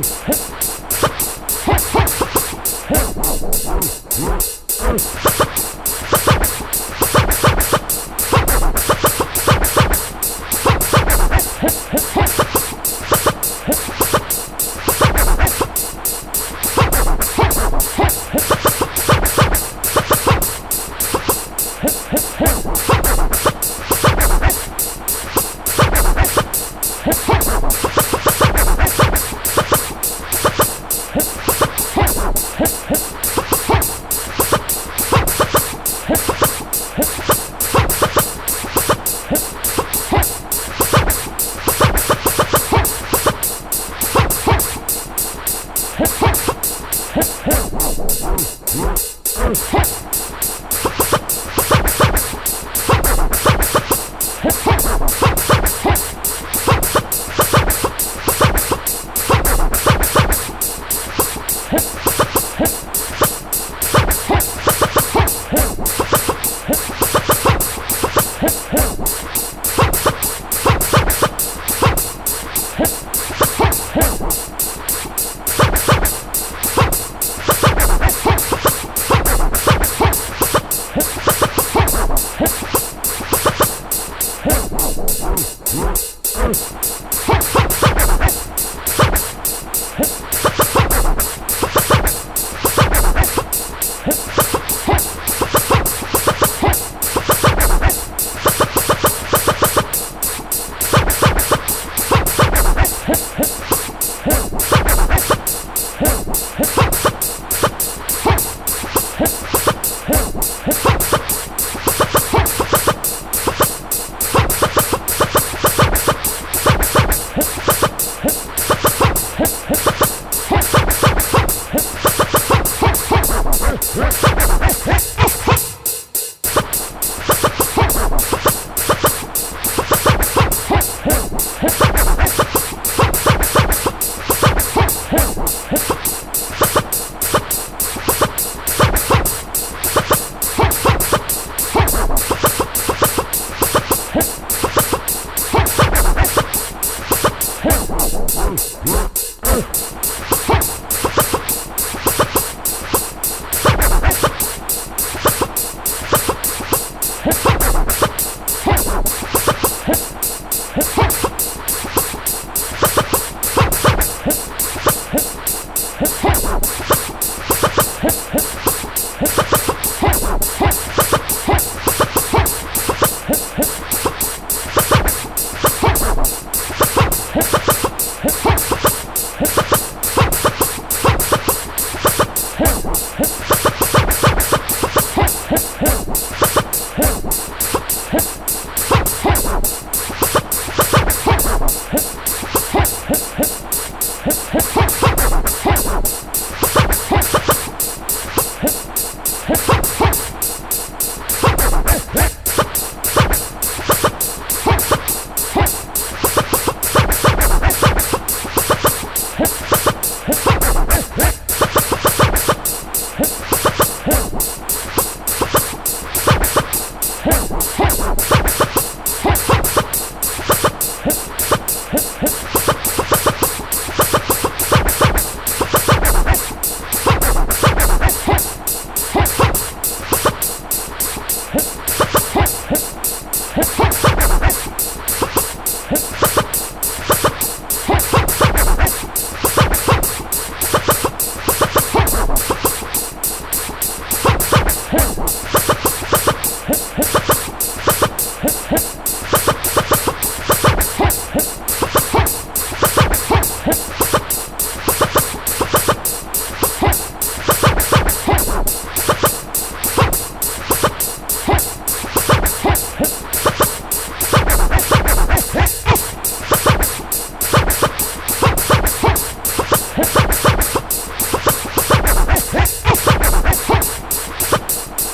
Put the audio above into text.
Huh? What? Thank you. Ha! Ha!